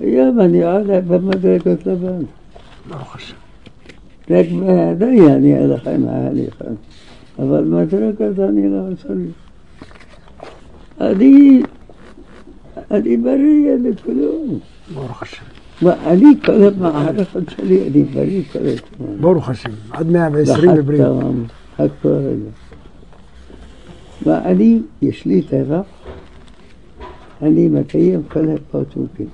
يمني على بمدركة لبن ברוך השם. רק בהדיה אני אלחם ההליכה, אבל מדרגת אני לא צריך. אני, אני בריא לכלום. ברוך השם. ואני כל המערכת שלי, אני בריא כל הזמן. ברוך השם. עד 120 בבריאות. לחתם, הכל הזה. ואני, יש לי טבע, אני מקיים כל הפרטוקים.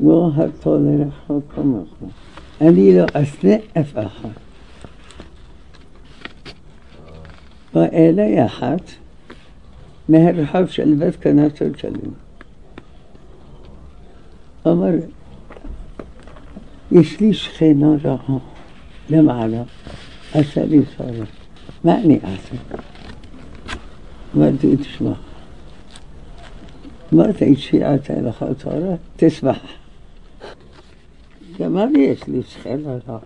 وهطول الحق أني قليل أثناء أفأحد وإلا يا حات ما هرحبش البيت كان تتكلم أمر يسليش خينا راحه لم على أسالي صار معني أسالي ما بدي تسمح ما تعيش في عتالة خطارة تسبح. צרה, תשמח. גם אני יש לי שכנה רעה.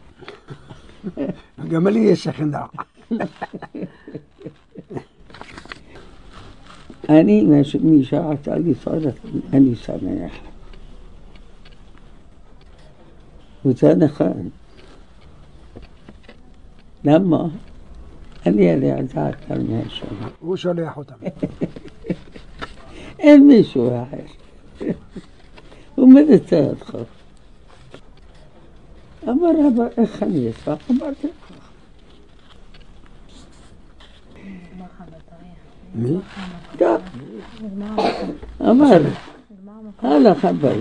גם לי יש שכן רע. אני, מי שעשה לי צרה, אני שמח. וזה נכון. למה? אני יודע דעת על מהשם. הוא שולח אותם. אין מישהו אחר. فمرة الخميس فخبرت مين؟ كاب أمر. هذا خبر.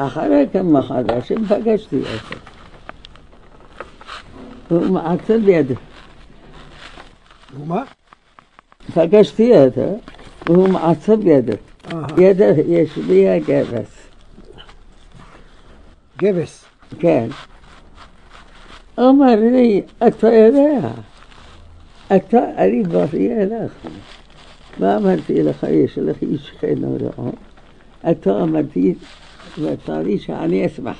آخر كم خرج فقشتي أسد وما أكثر بيده وما؟ فقشتي يده وهو معصب يده يده يشبيها جبس. جبس. كان. أمر لي أتأذاها أتأري إلى الأخر ما أمرت إلى خيش لخيش خينا ورعون أتأمرت وتاريش أني أسمح.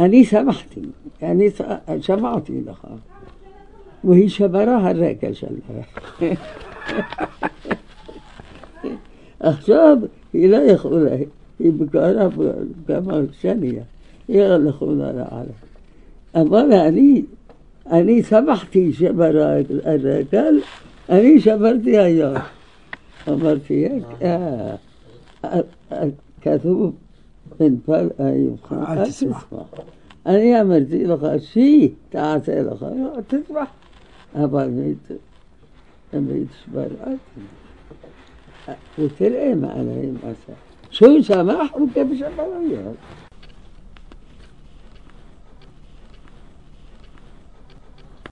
أني سمحتي يعني أني سمعتي لها وهي شبرها الركة شلها أخشاب هي لا يخوضها هي بكارها كما ثانية يغلقونها عليها أما أني أني سمحتي شبر الرجال أني شبرتي أياه أمرتي هيك آه. من فل أيوة تسمع. أنا أمرتي لك شي تعطي لك تسمع. أبا ميت ميت شبر وتلقي ما أنا مثلا شو سماح وكيف شبر